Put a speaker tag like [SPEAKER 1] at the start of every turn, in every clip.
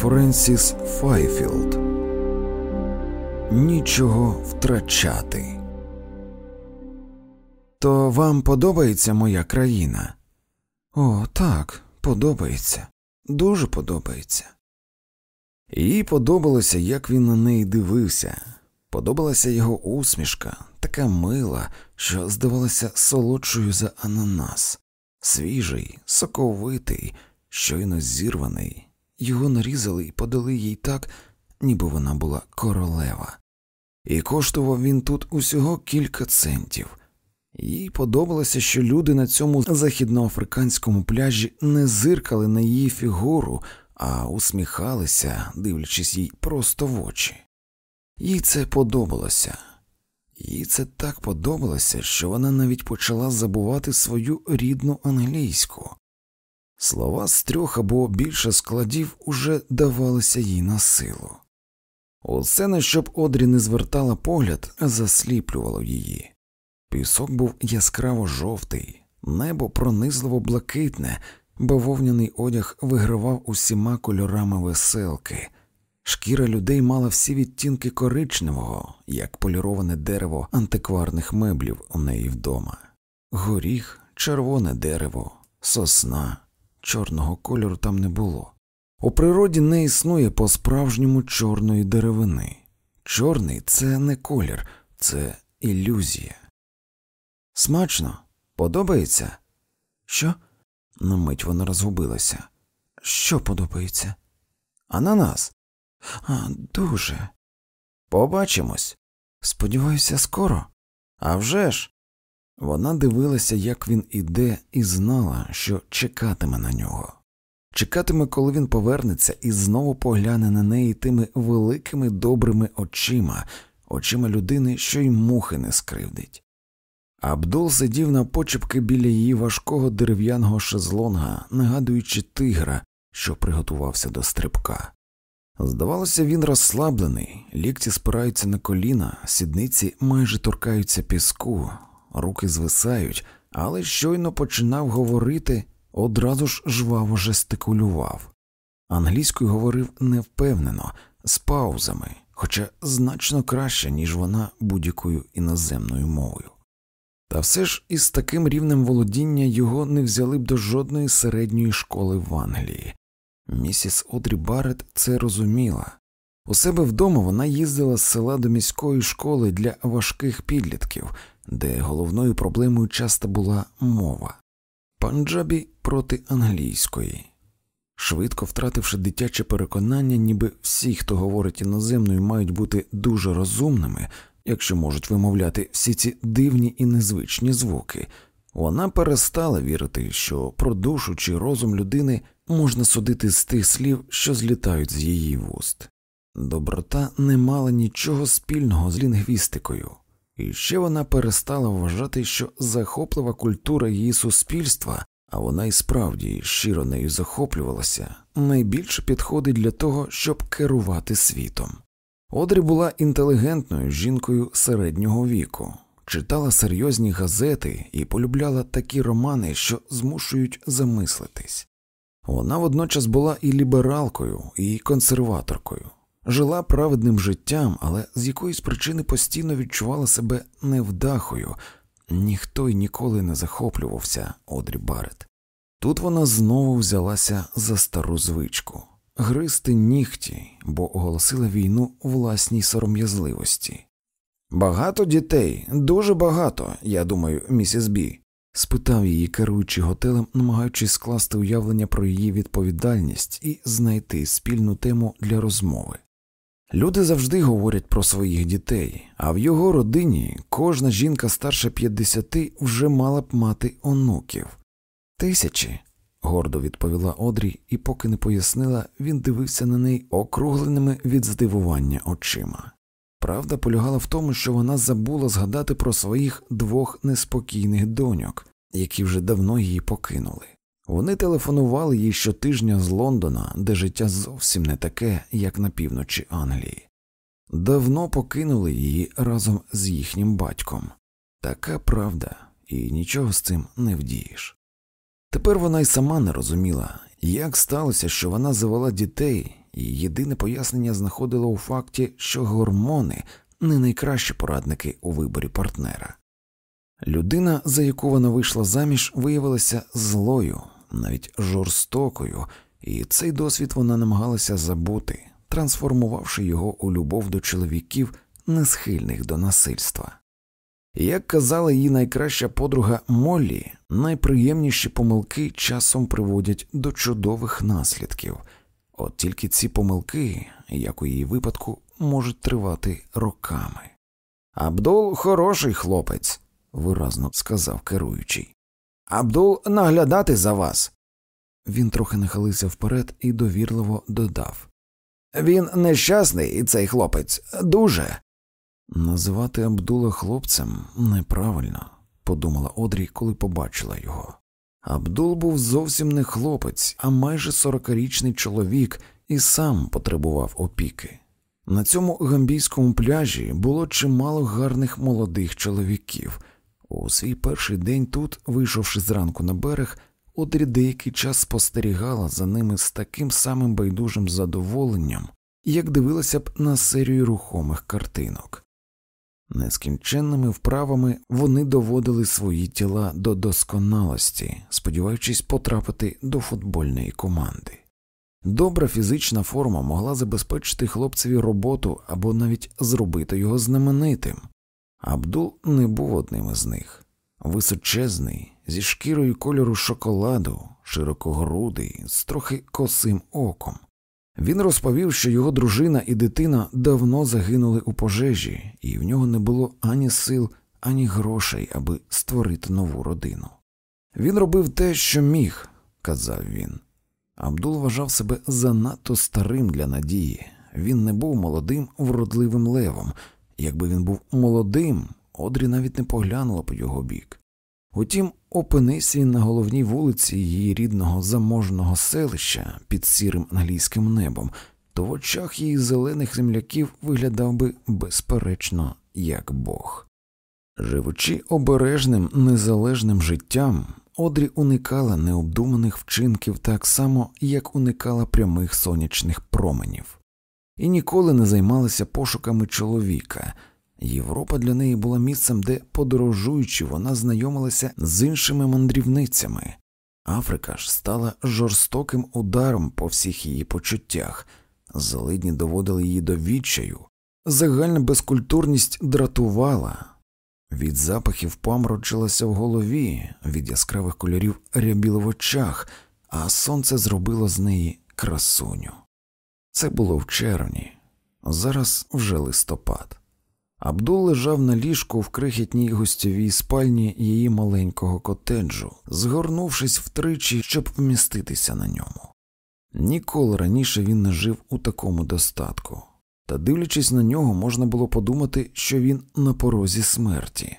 [SPEAKER 1] Френсіс Файфілд Нічого втрачати. То вам подобається моя країна? О, так, подобається, дуже подобається. Їй подобалося, як він на неї дивився, подобалася його усмішка, така мила, що здавалася солодшою за ананас, свіжий, соковитий, щойно зірваний. Його нарізали і подали їй так, ніби вона була королева, і коштував він тут усього кілька центів. Їй подобалося, що люди на цьому західноафриканському пляжі не зиркали на її фігуру, а усміхалися, дивлячись їй просто в очі. Їй це подобалося, їй це так подобалося, що вона навіть почала забувати свою рідну англійську. Слова з трьох або більше складів уже давалися їй на силу. Усе, на щоб Одрі не звертала погляд, засліплювало її. Пісок був яскраво жовтий, небо пронизливо блакитне, бавовняний одяг вигравав усіма кольорами веселки, шкіра людей мала всі відтінки коричневого, як поліроване дерево антикварних меблів у неї вдома, горіх, червоне дерево, сосна, чорного кольору там не було. У природі не існує по справжньому чорної деревини. Чорний це не колір, це ілюзія. Смачно, подобається? Що? На мить вона розгубилася. Що подобається? Ананас. А, дуже. Побачимось. Сподіваюся, скоро. А вже ж!» Вона дивилася, як він іде, і знала, що чекатиме на нього. Чекатиме, коли він повернеться і знову погляне на неї тими великими добрими очима, очима людини, що й мухи не скривдить. Абдул сидів на почепки біля її важкого дерев'яного шезлонга, нагадуючи тигра, що приготувався до стрибка. Здавалося, він розслаблений, лікті спираються на коліна, сідниці майже торкаються піску, руки звисають, але щойно починав говорити, одразу ж жваво жестикулював. Англійською говорив невпевнено, з паузами, хоча значно краще, ніж вона будь-якою іноземною мовою. Та все ж із таким рівнем володіння його не взяли б до жодної середньої школи в Англії. Місіс Одрі Барретт це розуміла. У себе вдома вона їздила з села до міської школи для важких підлітків, де головною проблемою часто була мова панджабі проти англійської. Швидко втративши дитяче переконання, ніби всі, хто говорить іноземною, мають бути дуже розумними, якщо можуть вимовляти всі ці дивні і незвичні звуки, вона перестала вірити, що про душу чи розум людини можна судити з тих слів, що злітають з її вуст. Доброта не мала нічого спільного з лінгвістикою, і ще вона перестала вважати, що захоплива культура її суспільства, а вона і справді щиро нею захоплювалася, найбільше підходить для того, щоб керувати світом. Одрі була інтелігентною жінкою середнього віку, читала серйозні газети і полюбляла такі романи, що змушують замислитись. Вона водночас була і лібералкою, і консерваторкою, жила праведним життям, але з якоїсь причини постійно відчувала себе невдахою, ніхто й ніколи не захоплювався Одрі Барет. Тут вона знову взялася за стару звичку гризти нігті, бо оголосила війну власній сором'язливості. Багато дітей, дуже багато, я думаю, місіс Бі, спитав її, керуючи готелем, намагаючись скласти уявлення про її відповідальність і знайти спільну тему для розмови. Люди завжди говорять про своїх дітей, а в його родині кожна жінка старше 50 вже мала б мати онуків. Тисячі, гордо відповіла Одрі, і поки не пояснила, він дивився на неї округленими від здивування очима. Правда полягала в тому, що вона забула згадати про своїх двох неспокійних доньок, які вже давно її покинули. Вони телефонували їй щотижня з Лондона, де життя зовсім не таке, як на півночі Англії. Давно покинули її разом з їхнім батьком. Така правда, і нічого з цим не вдієш. Тепер вона й сама не розуміла, як сталося, що вона завела дітей, і єдине пояснення знаходило у факті, що гормони не найкращі порадники у виборі партнера. Людина, за яку вона вийшла заміж, виявилася злою, навіть жорстокою, і цей досвід вона намагалася забути, трансформувавши його у любов до чоловіків, не схильних до насильства. Як казала її найкраща подруга Моллі, найприємніші помилки часом приводять до чудових наслідків, от тільки ці помилки, як у її випадку, можуть тривати роками. Абдул хороший хлопець, виразно сказав керуючий. Абдул наглядати за вас. Він трохи нахилився вперед і довірливо додав Він нещасний, цей хлопець, дуже. Називати Абдула хлопцем неправильно, подумала Одрі, коли побачила його. Абдул був зовсім не хлопець, а майже сорокарічний чоловік і сам потребував опіки. На цьому гамбійському пляжі було чимало гарних молодих чоловіків. У свій перший день тут, вийшовши зранку на берег, Одрі деякий час спостерігала за ними з таким самим байдужим задоволенням, як дивилася б на серію рухомих картинок. Нескінченними вправами вони доводили свої тіла до досконалості, сподіваючись потрапити до футбольної команди. Добра фізична форма могла забезпечити хлопцеві роботу або навіть зробити його знаменитим. Абдул не був одним із них височезний, зі шкірою кольору шоколаду, широкогрудий, з трохи косим оком. Він розповів, що його дружина і дитина давно загинули у пожежі, і в нього не було ані сил, ані грошей, аби створити нову родину. Він робив те, що міг, казав він. Абдул вважав себе занадто старим для надії. Він не був молодим, вродливим левом. Якби він був молодим, Одрі навіть не поглянула по його бік. Утім, опинись він на головній вулиці її рідного заможного селища під сірим англійським небом, то в очах її зелених земляків виглядав би безперечно як Бог. Живучи обережним незалежним життям, Одрі уникала необдуманих вчинків так само, як уникала прямих сонячних променів, і ніколи не займалася пошуками чоловіка. Європа для неї була місцем, де, подорожуючи, вона знайомилася з іншими мандрівницями. Африка ж стала жорстоким ударом по всіх її почуттях, злидні доводили її до відчаю, загальна безкультурність дратувала, від запахів паморочилася в голові, від яскравих кольорів рябіло в очах, а сонце зробило з неї красуню. Це було в червні, зараз вже листопад. Абдул лежав на ліжку в крихітній гостьовій спальні її маленького котеджу, згорнувшись втричі, щоб вміститися на ньому. Ніколи раніше він не жив у такому достатку, та, дивлячись на нього, можна було подумати, що він на порозі смерті.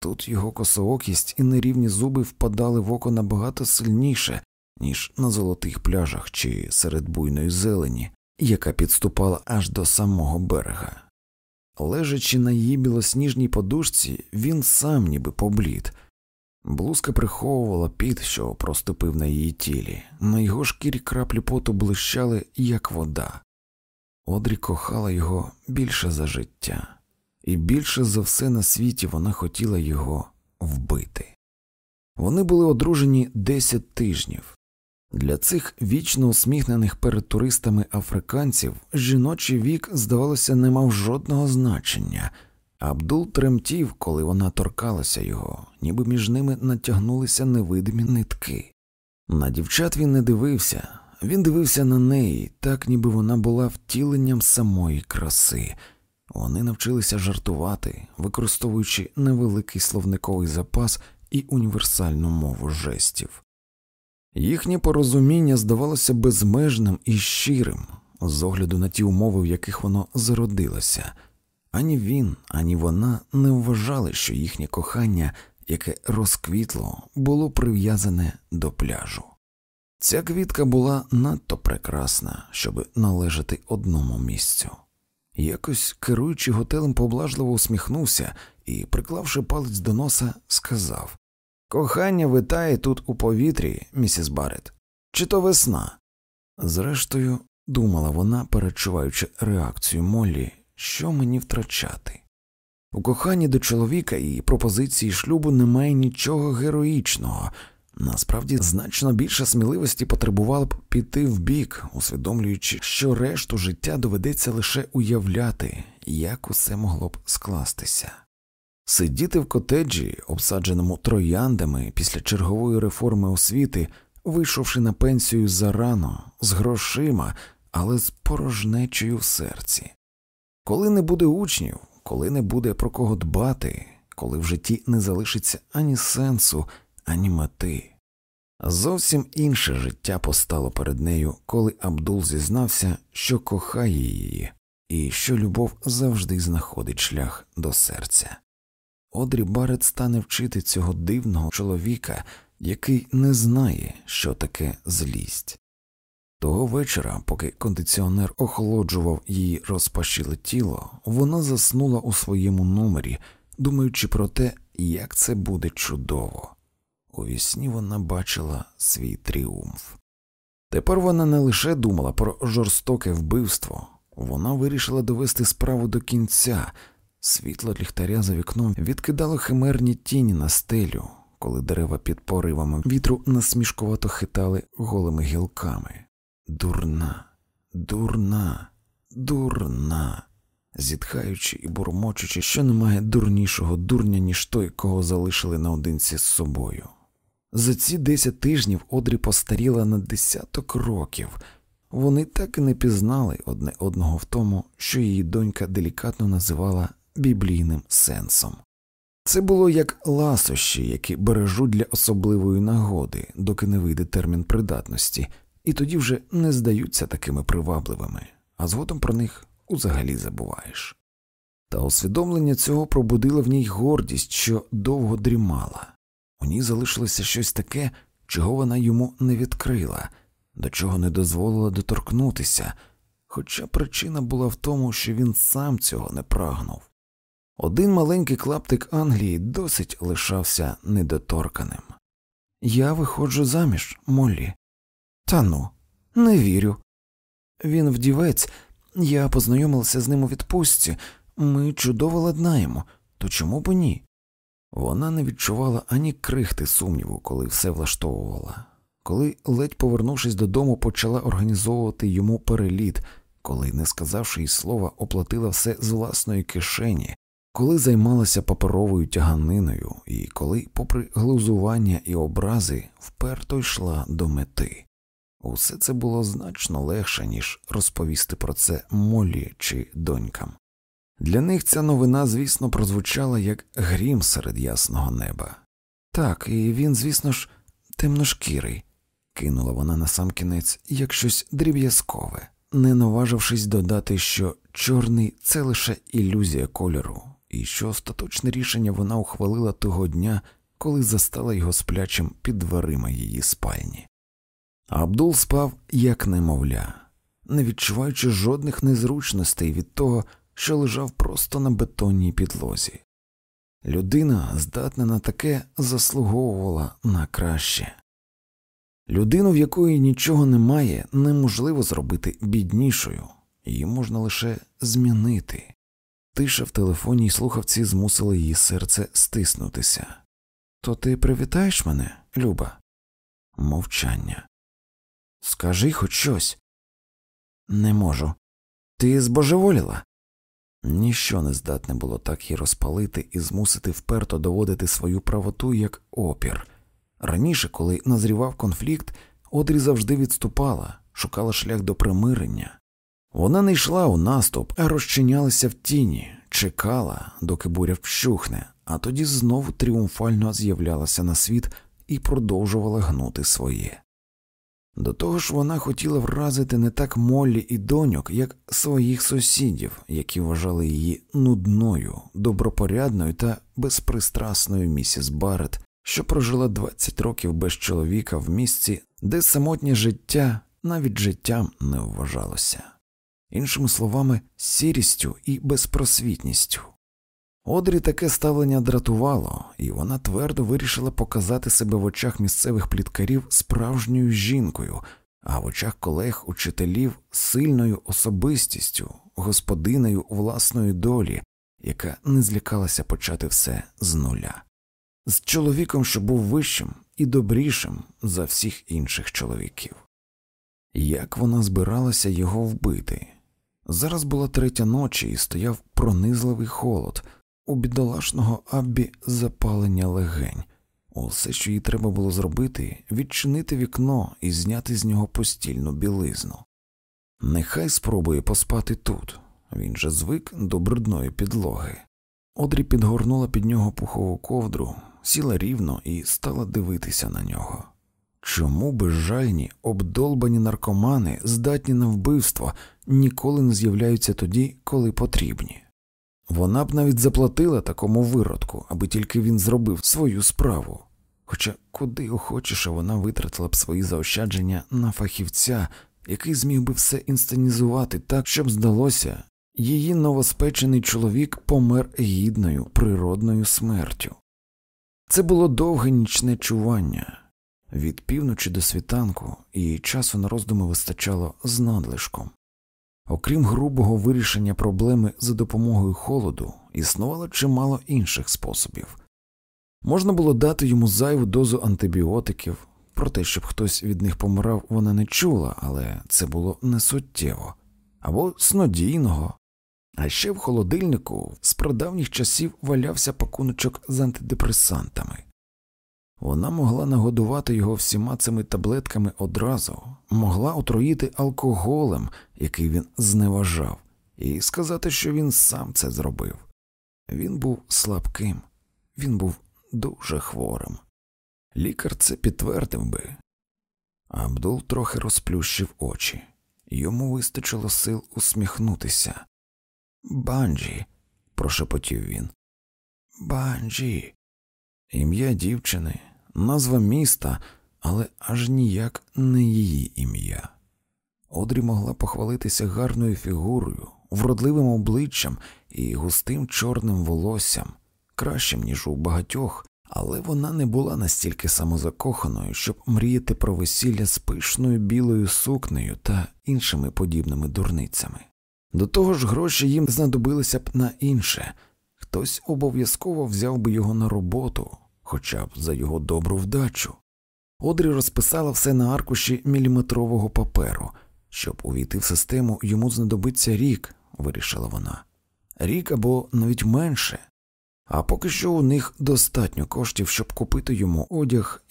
[SPEAKER 1] Тут його косоокість і нерівні зуби впадали в око набагато сильніше, ніж на золотих пляжах чи серед буйної зелені, яка підступала аж до самого берега. Лежачи на її білосніжній подушці, він сам ніби поблід. Блузка приховувала піт, що проступив на її тілі, на його шкірі краплі поту блищали, як вода. Одрі кохала його більше за життя, і більше за все на світі вона хотіла його вбити. Вони були одружені десять тижнів. Для цих вічно усміхнених перед туристами африканців жіночий вік, здавалося, не мав жодного значення. Абдул тремтів, коли вона торкалася його, ніби між ними натягнулися невидимі нитки. На дівчат він не дивився, він дивився на неї, так ніби вона була втіленням самої краси. Вони навчилися жартувати, використовуючи невеликий словниковий запас і універсальну мову жестів. Їхнє порозуміння здавалося безмежним і щирим, з огляду на ті умови, в яких воно зародилося. Ані він, ані вона не вважали, що їхнє кохання, яке розквітло, було прив'язане до пляжу. Ця квітка була надто прекрасна, щоб належати одному місцю. Якось, керуючи готелем, поблажливо усміхнувся і, приклавши палець до носа, сказав Кохання витає тут у повітрі, місіс Барет, чи то весна. Зрештою, думала вона, перечуваючи реакцію Моллі, що мені втрачати. У коханні до чоловіка і пропозиції шлюбу немає нічого героїчного. Насправді значно більше сміливості потребувало б піти в бік, усвідомлюючи, що решту життя доведеться лише уявляти, як усе могло б скластися. Сидіти в котеджі, обсадженому трояндами після чергової реформи освіти, вийшовши на пенсію зарано, з грошима, але з порожнечею в серці. Коли не буде учнів, коли не буде про кого дбати, коли в житті не залишиться ані сенсу, ані мети. Зовсім інше життя постало перед нею, коли Абдул зізнався, що кохає її, і що любов завжди знаходить шлях до серця. Одрі Барет стане вчити цього дивного чоловіка, який не знає, що таке злість. Того вечора, поки кондиціонер охолоджував її розпашіле тіло, вона заснула у своєму номері, думаючи про те, як це буде чудово. У вісні вона бачила свій тріумф. Тепер вона не лише думала про жорстоке вбивство, вона вирішила довести справу до кінця. Світло ліхтаря за вікном відкидало химерні тіні на стелю, коли дерева під поривами вітру насмішкувато хитали голими гілками. Дурна, дурна, дурна, зітхаючи і бурмочучи, що немає дурнішого дурня, ніж той, кого залишили наодинці з собою. За ці десять тижнів Одрі постаріла на десяток років. Вони так і не пізнали одне одного в тому, що її донька делікатно називала біблійним сенсом. Це було як ласощі, які бережуть для особливої нагоди, доки не вийде термін придатності, і тоді вже не здаються такими привабливими, а згодом про них узагалі забуваєш. Та усвідомлення цього пробудило в ній гордість, що довго дрімала. У ній залишилося щось таке, чого вона йому не відкрила, до чого не дозволила доторкнутися, хоча причина була в тому, що він сам цього не прагнув. Один маленький клаптик Англії досить лишався недоторканим. Я виходжу заміж, Моллі. Та ну, не вірю. Він вдівець, я познайомилася з ним у відпустці, ми чудово ладнаємо, то чому б ні? Вона не відчувала ані крихти сумніву, коли все влаштовувала, коли, ледь повернувшись додому, почала організовувати йому переліт, коли, не сказавши й слова, оплатила все з власної кишені, коли займалася паперовою тяганиною, і коли, попри глузування і образи, вперто йшла до мети. Усе це було значно легше, ніж розповісти про це Молі чи донькам. Для них ця новина, звісно, прозвучала як грім серед ясного неба. Так, і він, звісно ж, темношкірий, кинула вона на сам кінець як щось дріб'язкове, не наважившись додати, що чорний це лише ілюзія кольору, і що остаточне рішення вона ухвалила того дня, коли застала його сплячим під дверима її спальні. Абдул спав як немовля, не відчуваючи жодних незручностей від того, що лежав просто на бетонній підлозі. Людина, здатна на таке, заслуговувала на краще. Людину, в якої нічого немає, неможливо зробити біднішою, її можна лише змінити. Тиша в телефонній слухавці змусила її серце стиснутися. То ти привітаєш мене, Люба? Мовчання. Скажи хоч щось. Не можу. Ти збожеволіла? Ніщо не здатне було так її розпалити і змусити вперто доводити свою правоту як опір. Раніше, коли назрівав конфлікт, Одрі завжди відступала, шукала шлях до примирення. Вона не йшла у наступ, а розчинялася в тіні, чекала, доки буря вщухне, а тоді знову тріумфально з'являлася на світ і продовжувала гнути своє. До того ж, вона хотіла вразити не так Моллі і доньок, як своїх сусідів, які вважали її нудною, добропорядною та безпристрасною місіс Барретт, що прожила 20 років без чоловіка в місці, де самотнє життя навіть життям не вважалося, іншими словами, сірістю і безпросвітністю. Одрі таке ставлення дратувало, і вона твердо вирішила показати себе в очах місцевих пліткарів справжньою жінкою, а в очах колег учителів сильною особистістю, господинею власної долі, яка не злякалася почати все з нуля, з чоловіком, що був вищим і добрішим за всіх інших чоловіків. Як вона збиралася його вбити? Зараз була третя ночі і стояв пронизливий холод, у бідолашного Аббі запалення легень. Усе, що їй треба було зробити, відчинити вікно і зняти з нього постільну білизну. Нехай спробує поспати тут, він же звик до брудної підлоги. Одрі підгорнула під нього пухову ковдру, сіла рівно і стала дивитися на нього. Чому безжальні, обдолбані наркомани, здатні на вбивство, ніколи не з'являються тоді, коли потрібні? Вона б навіть заплатила такому виродку, аби тільки він зробив свою справу. Хоча куди охочіше вона витратила б свої заощадження на фахівця, який зміг би все інсценізувати так, щоб здалося, її новоспечений чоловік помер гідною природною смертю. Це було довге нічне чування від півночі до світанку, і часу на роздуми вистачало з надлишком. Окрім грубого вирішення проблеми за допомогою холоду, існувало чимало інших способів. Можна було дати йому зайву дозу антибіотиків, про те, щоб хтось від них помирав, вона не чула, але це було не суттєво, або снодійного. А ще в холодильнику з прадавніх часів валявся пакуночок з антидепресантами. Вона могла нагодувати його всіма цими таблетками одразу, могла отруїти алкоголем, який він зневажав, і сказати, що він сам це зробив. Він був слабким, він був дуже хворим. Лікар це підтвердив би. Абдул трохи розплющив очі, йому вистачило сил усміхнутися. Банджі, прошепотів він. Банджі. Ім'я дівчини, назва міста, але аж ніяк не її ім'я. Одрі могла похвалитися гарною фігурою, вродливим обличчям і густим чорним волоссям, кращим, ніж у багатьох, але вона не була настільки самозакоханою, щоб мріяти про весілля з пишною білою сукнею та іншими подібними дурницями. До того ж, гроші їм знадобилися б на інше хтось обов'язково взяв би його на роботу, хоча б за його добру вдачу. Одрі розписала все на аркуші міліметрового паперу. Щоб увійти в систему, йому знадобиться рік, вирішила вона, рік або навіть менше, а поки що у них достатньо коштів, щоб купити йому одяг